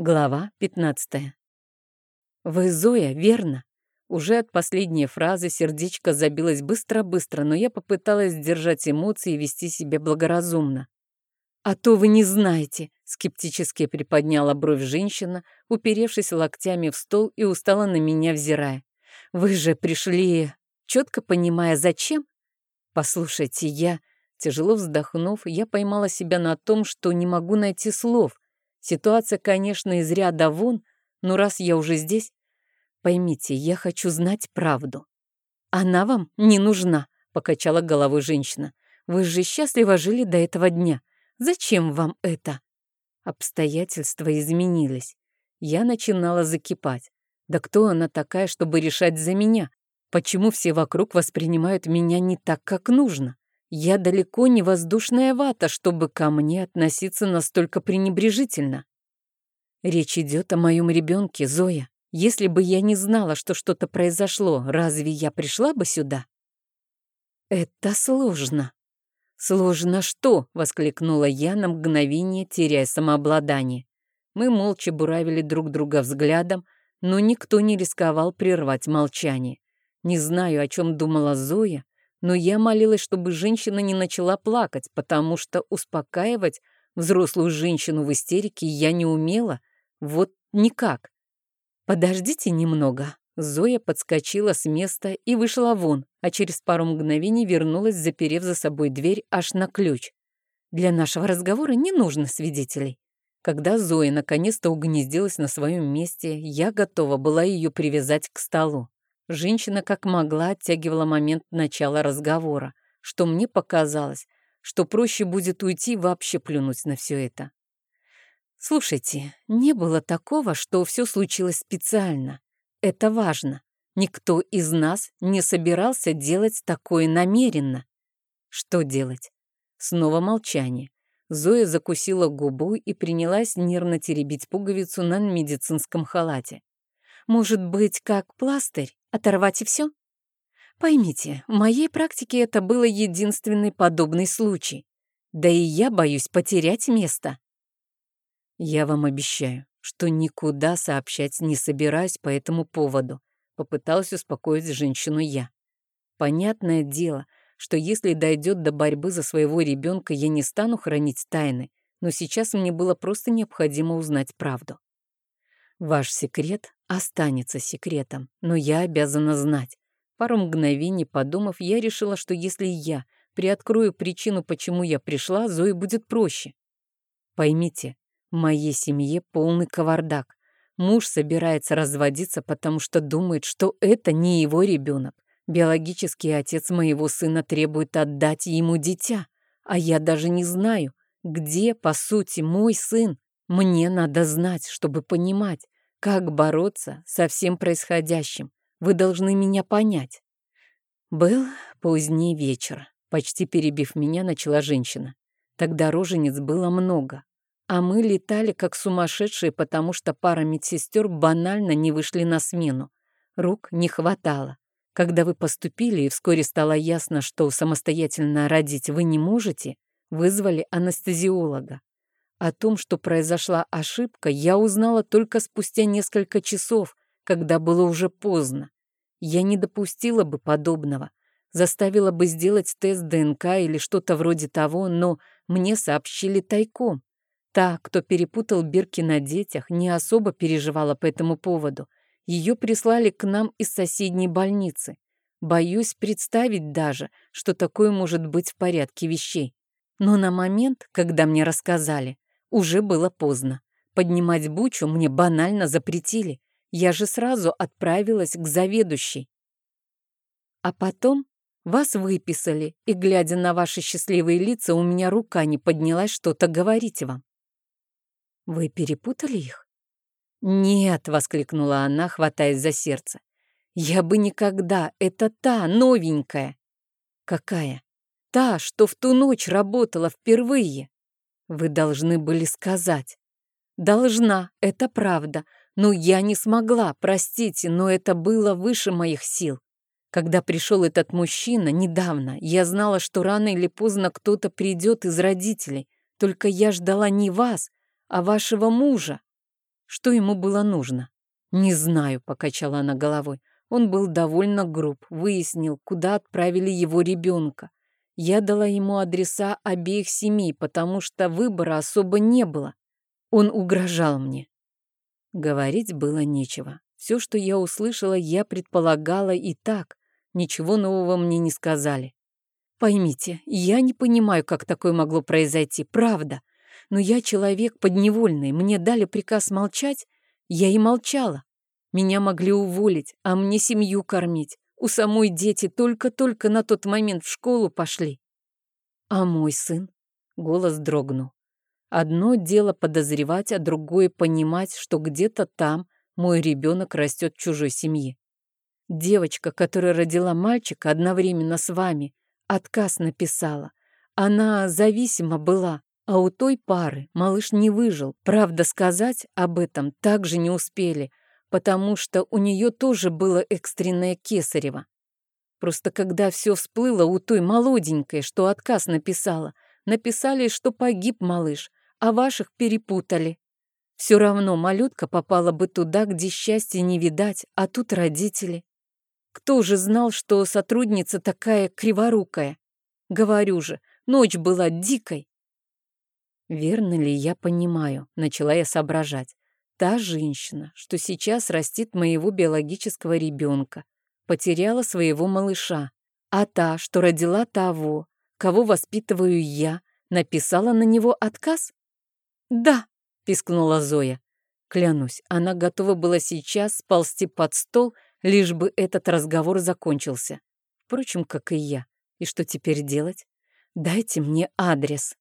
Глава 15. «Вы Зоя, верно?» Уже от последней фразы сердечко забилось быстро-быстро, но я попыталась сдержать эмоции и вести себя благоразумно. «А то вы не знаете», — скептически приподняла бровь женщина, уперевшись локтями в стол и устала на меня взирая. «Вы же пришли, четко понимая, зачем?» «Послушайте, я...» Тяжело вздохнув, я поймала себя на том, что не могу найти слов — Ситуация, конечно, из ряда вон, но раз я уже здесь, поймите, я хочу знать правду. Она вам не нужна, покачала головой женщина. Вы же счастливо жили до этого дня. Зачем вам это? Обстоятельства изменились. Я начинала закипать. Да кто она такая, чтобы решать за меня? Почему все вокруг воспринимают меня не так, как нужно? Я далеко не воздушная вата, чтобы ко мне относиться настолько пренебрежительно. Речь идет о моем ребенке, Зоя. Если бы я не знала, что что-то произошло, разве я пришла бы сюда? Это сложно. Сложно что? Воскликнула я на мгновение, теряя самообладание. Мы молча буравили друг друга взглядом, но никто не рисковал прервать молчание. Не знаю, о чем думала Зоя, но я молилась, чтобы женщина не начала плакать, потому что успокаивать взрослую женщину в истерике я не умела, вот никак. «Подождите немного». Зоя подскочила с места и вышла вон, а через пару мгновений вернулась, заперев за собой дверь аж на ключ. Для нашего разговора не нужно свидетелей. Когда Зоя наконец-то угнездилась на своем месте, я готова была ее привязать к столу. Женщина как могла оттягивала момент начала разговора, что мне показалось, что проще будет уйти вообще плюнуть на все это. Слушайте, не было такого, что все случилось специально. Это важно. Никто из нас не собирался делать такое намеренно. Что делать? Снова молчание. Зоя закусила губу и принялась нервно теребить пуговицу на медицинском халате. Может быть, как пластырь? Оторвать и все? Поймите, в моей практике это было единственный подобный случай. Да и я боюсь потерять место. Я вам обещаю, что никуда сообщать не собираюсь по этому поводу. Попыталась успокоить женщину я. Понятное дело, что если дойдет до борьбы за своего ребенка, я не стану хранить тайны, но сейчас мне было просто необходимо узнать правду. Ваш секрет останется секретом, но я обязана знать. Пару мгновений подумав, я решила, что если я приоткрою причину, почему я пришла, Зое будет проще. Поймите, в моей семье полный кавардак. Муж собирается разводиться, потому что думает, что это не его ребенок. Биологический отец моего сына требует отдать ему дитя, а я даже не знаю, где, по сути, мой сын. Мне надо знать, чтобы понимать, как бороться со всем происходящим. Вы должны меня понять. Был поздний вечер. Почти перебив меня, начала женщина. Тогда рожениц было много. А мы летали как сумасшедшие, потому что пара медсестер банально не вышли на смену. Рук не хватало. Когда вы поступили, и вскоре стало ясно, что самостоятельно родить вы не можете, вызвали анестезиолога. О том, что произошла ошибка, я узнала только спустя несколько часов, когда было уже поздно. Я не допустила бы подобного, заставила бы сделать тест ДНК или что-то вроде того, но мне сообщили тайком. Та, кто перепутал бирки на детях, не особо переживала по этому поводу. Ее прислали к нам из соседней больницы. Боюсь представить даже, что такое может быть в порядке вещей. Но на момент, когда мне рассказали, уже было поздно. Поднимать бучу мне банально запретили. Я же сразу отправилась к заведующей. А потом вас выписали, и, глядя на ваши счастливые лица, у меня рука не поднялась что-то говорить вам. Вы перепутали их? Нет, воскликнула она, хватаясь за сердце. Я бы никогда, это та, новенькая. Какая? Та, что в ту ночь работала впервые. Вы должны были сказать. Должна, это правда. Но я не смогла, простите, но это было выше моих сил. Когда пришел этот мужчина недавно, я знала, что рано или поздно кто-то придет из родителей. Только я ждала не вас, а вашего мужа. Что ему было нужно? Не знаю, покачала она головой. Он был довольно груб, выяснил, куда отправили его ребенка. Я дала ему адреса обеих семей, потому что выбора особо не было. Он угрожал мне. Говорить было нечего. Все, что я услышала, я предполагала и так. Ничего нового мне не сказали. Поймите, я не понимаю, как такое могло произойти, правда. Но я человек подневольный, мне дали приказ молчать, я и молчала. Меня могли уволить, а мне семью кормить. У самой дети только-только на тот момент в школу пошли. А мой сын? Голос дрогнул. Одно дело подозревать, а другое понимать, что где-то там мой ребенок растет в чужой семье. Девочка, которая родила мальчика одновременно с вами, отказ написала. Она зависима была, а у той пары малыш не выжил. Правда, сказать об этом также не успели, потому что у нее тоже было экстренное кесарево. Просто когда все всплыло у той молоденькой, что отказ написала, написали, что погиб малыш, а ваших перепутали. Все равно малютка попала бы туда, где счастья не видать, а тут родители. Кто же знал, что сотрудница такая криворукая? Говорю же, ночь была дикой. Верно ли я понимаю, начала я соображать. Та женщина, что сейчас растит моего биологического ребенка, потеряла своего малыша, а та, что родила того, кого воспитываю я, написала на него отказ? «Да», — пискнула Зоя. Клянусь, она готова была сейчас сползти под стол, лишь бы этот разговор закончился. Впрочем, как и я. И что теперь делать? Дайте мне адрес.